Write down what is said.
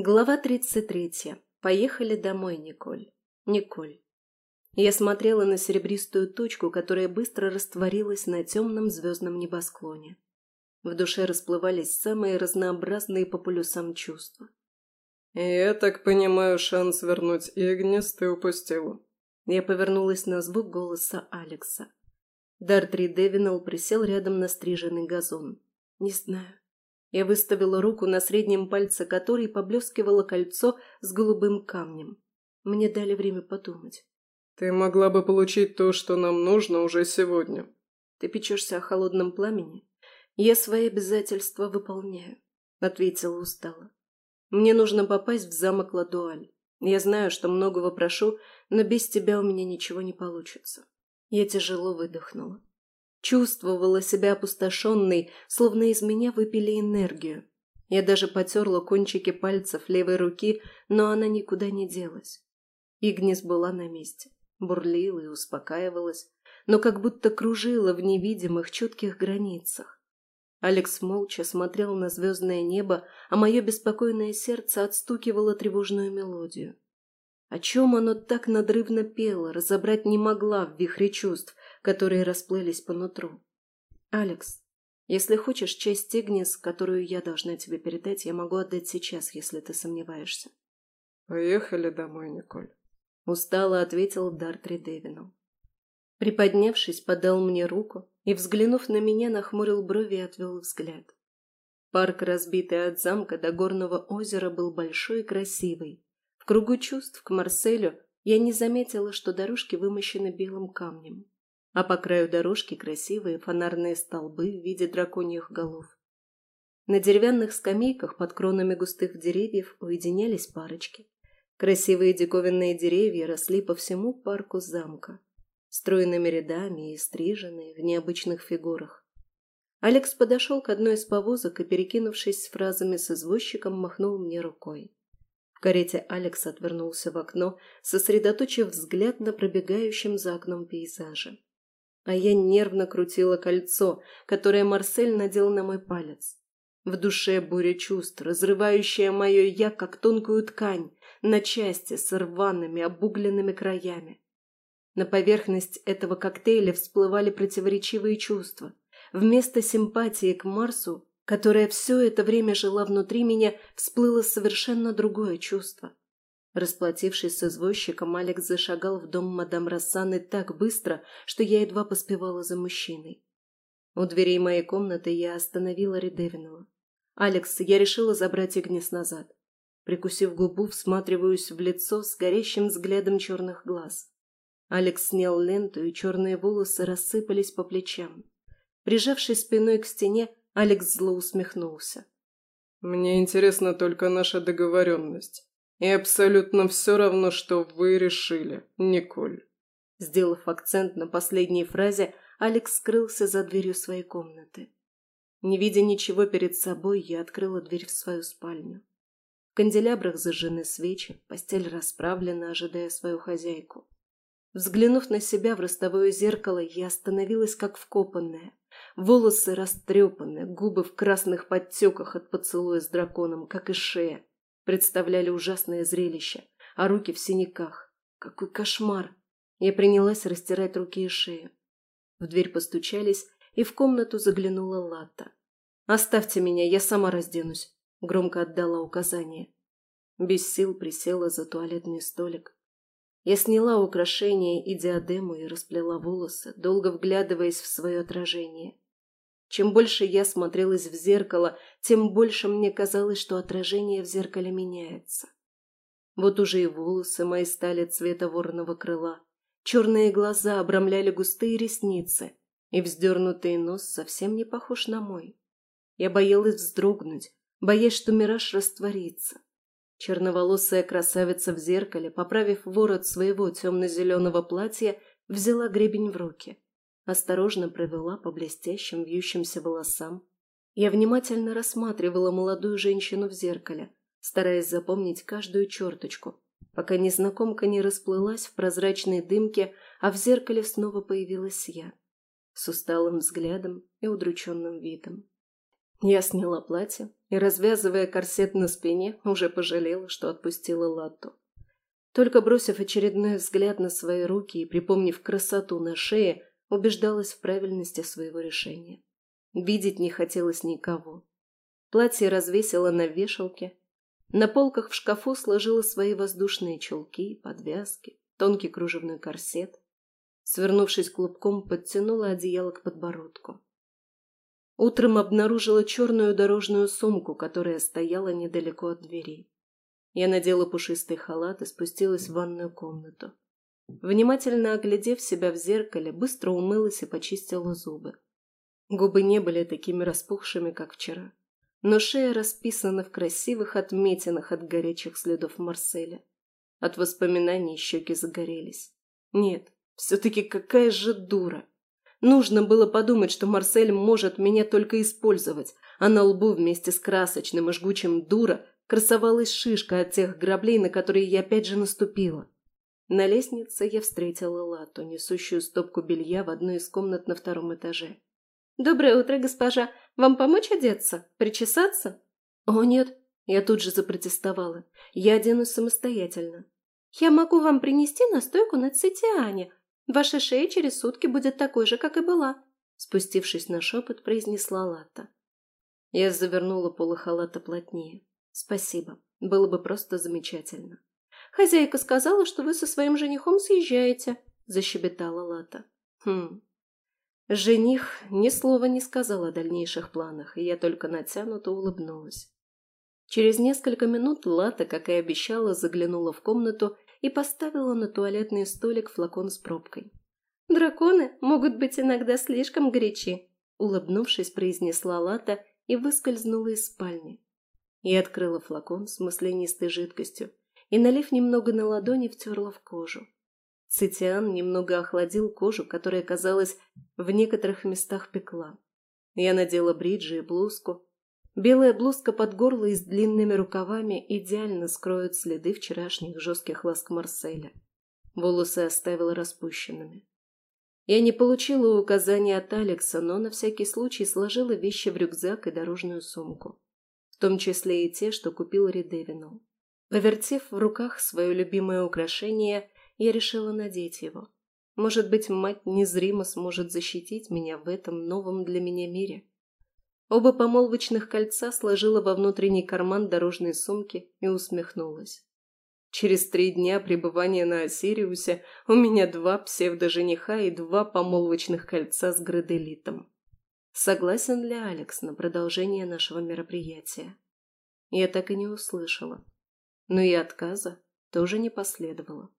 Глава 33. Поехали домой, Николь. Николь. Я смотрела на серебристую точку, которая быстро растворилась на темном звездном небосклоне. В душе расплывались самые разнообразные по полюсам чувства. «Я так понимаю, шанс вернуть Игнис ты упустила». Я повернулась на звук голоса Алекса. Дартри Девинал присел рядом на стриженный газон. «Не знаю. Я выставила руку на среднем пальце которой поблескивало кольцо с голубым камнем. Мне дали время подумать. «Ты могла бы получить то, что нам нужно уже сегодня». «Ты печешься о холодном пламени?» «Я свои обязательства выполняю», — ответила устало. «Мне нужно попасть в замок Ладуаль. Я знаю, что многого прошу, но без тебя у меня ничего не получится». Я тяжело выдохнула. Чувствовала себя опустошенной, словно из меня выпили энергию. Я даже потерла кончики пальцев левой руки, но она никуда не делась. Игнис была на месте, бурлила и успокаивалась, но как будто кружила в невидимых чутких границах. Алекс молча смотрел на звездное небо, а мое беспокойное сердце отстукивало тревожную мелодию. О чем оно так надрывно пело, разобрать не могла в вихре чувств, которые расплылись по нутру. «Алекс, если хочешь часть Игнис, которую я должна тебе передать, я могу отдать сейчас, если ты сомневаешься». «Поехали домой, Николь», — устало ответил Дартри Девину. Приподнявшись, подал мне руку и, взглянув на меня, нахмурил брови и отвел взгляд. Парк, разбитый от замка до горного озера, был большой и красивый. В кругу чувств к Марселю я не заметила, что дорожки вымощены белым камнем а по краю дорожки красивые фонарные столбы в виде драконьих голов. На деревянных скамейках под кронами густых деревьев уединялись парочки. Красивые диковинные деревья росли по всему парку замка, стройными рядами и стриженные в необычных фигурах. Алекс подошел к одной из повозок и, перекинувшись с фразами с извозчиком, махнул мне рукой. В карете Алекс отвернулся в окно, сосредоточив взгляд на пробегающем за окном пейзаже а я нервно крутила кольцо, которое Марсель надел на мой палец. В душе буря чувств, разрывающая мое «я», как тонкую ткань, на части с рваными, обугленными краями. На поверхность этого коктейля всплывали противоречивые чувства. Вместо симпатии к Марсу, которая все это время жила внутри меня, всплыло совершенно другое чувство. Расплатившись с извозчиком, Алекс зашагал в дом мадам Рассаны так быстро, что я едва поспевала за мужчиной. У дверей моей комнаты я остановила Редевинова. «Алекс, я решила забрать Игнис назад». Прикусив губу, всматриваюсь в лицо с горящим взглядом черных глаз. Алекс снял ленту, и черные волосы рассыпались по плечам. Прижавшись спиной к стене, Алекс зло усмехнулся. «Мне интересна только наша договоренность. И абсолютно все равно, что вы решили, Николь. Сделав акцент на последней фразе, Алекс скрылся за дверью своей комнаты. Не видя ничего перед собой, я открыла дверь в свою спальню. В канделябрах зажжены свечи, постель расправлена, ожидая свою хозяйку. Взглянув на себя в ростовое зеркало, я остановилась как вкопанная. Волосы растрепаны, губы в красных подтеках от поцелуя с драконом, как и шея представляли ужасное зрелище, а руки в синяках. Какой кошмар! Я принялась растирать руки и шею. В дверь постучались, и в комнату заглянула Латта. «Оставьте меня, я сама разденусь», — громко отдала указание. Без сил присела за туалетный столик. Я сняла украшения и диадему и расплела волосы, долго вглядываясь в свое отражение. Чем больше я смотрелась в зеркало, тем больше мне казалось, что отражение в зеркале меняется. Вот уже и волосы мои стали цвета вороного крыла. Черные глаза обрамляли густые ресницы, и вздернутый нос совсем не похож на мой. Я боялась вздрогнуть, боясь, что мираж растворится. Черноволосая красавица в зеркале, поправив ворот своего темно-зеленого платья, взяла гребень в руки осторожно провела по блестящим вьющимся волосам. Я внимательно рассматривала молодую женщину в зеркале, стараясь запомнить каждую черточку, пока незнакомка не расплылась в прозрачной дымке, а в зеркале снова появилась я, с усталым взглядом и удрученным видом. Я сняла платье, и, развязывая корсет на спине, уже пожалела, что отпустила Латту. Только бросив очередной взгляд на свои руки и припомнив красоту на шее, убеждалась в правильности своего решения. Видеть не хотелось никого. Платье развесила на вешалке. На полках в шкафу сложила свои воздушные чулки, подвязки, тонкий кружевной корсет. Свернувшись клубком, подтянула одеяло к подбородку. Утром обнаружила черную дорожную сумку, которая стояла недалеко от двери. Я надела пушистый халат и спустилась в ванную комнату. Внимательно оглядев себя в зеркале, быстро умылась и почистила зубы. Губы не были такими распухшими, как вчера, но шея расписана в красивых отметинах от горячих следов Марселя. От воспоминаний щеки загорелись. Нет, все-таки какая же дура. Нужно было подумать, что Марсель может меня только использовать, а на лбу вместе с красочным и жгучим дура красовалась шишка от тех граблей, на которые я опять же наступила. На лестнице я встретила Лату, несущую стопку белья в одной из комнат на втором этаже. «Доброе утро, госпожа. Вам помочь одеться? Причесаться?» «О, нет!» Я тут же запротестовала. «Я оденусь самостоятельно». «Я могу вам принести настойку на цитиане. Ваша шея через сутки будет такой же, как и была», спустившись на шепот, произнесла Лата. Я завернула полы халата плотнее. «Спасибо. Было бы просто замечательно». «Хозяйка сказала, что вы со своим женихом съезжаете», – защебетала Лата. «Хм». Жених ни слова не сказал о дальнейших планах, и я только натянуто улыбнулась. Через несколько минут Лата, как и обещала, заглянула в комнату и поставила на туалетный столик флакон с пробкой. «Драконы могут быть иногда слишком горячи», – улыбнувшись, произнесла Лата и выскользнула из спальни. И открыла флакон с маслянистой жидкостью, и, налив немного на ладони, втерла в кожу. Цитиан немного охладил кожу, которая, казалось, в некоторых местах пекла. Я надела бриджи и блузку. Белая блузка под горло и с длинными рукавами идеально скроют следы вчерашних жестких ласк Марселя. Волосы оставила распущенными. Я не получила указания от Алекса, но на всякий случай сложила вещи в рюкзак и дорожную сумку. В том числе и те, что купил Редевинал. Повертев в руках свое любимое украшение, я решила надеть его. Может быть, мать незримо сможет защитить меня в этом новом для меня мире. Оба помолвочных кольца сложила во внутренний карман дорожной сумки и усмехнулась. Через три дня пребывания на Осириусе у меня два псевдожениха и два помолвочных кольца с граделитом. Согласен ли Алекс на продолжение нашего мероприятия? Я так и не услышала но и отказа тоже не последовало.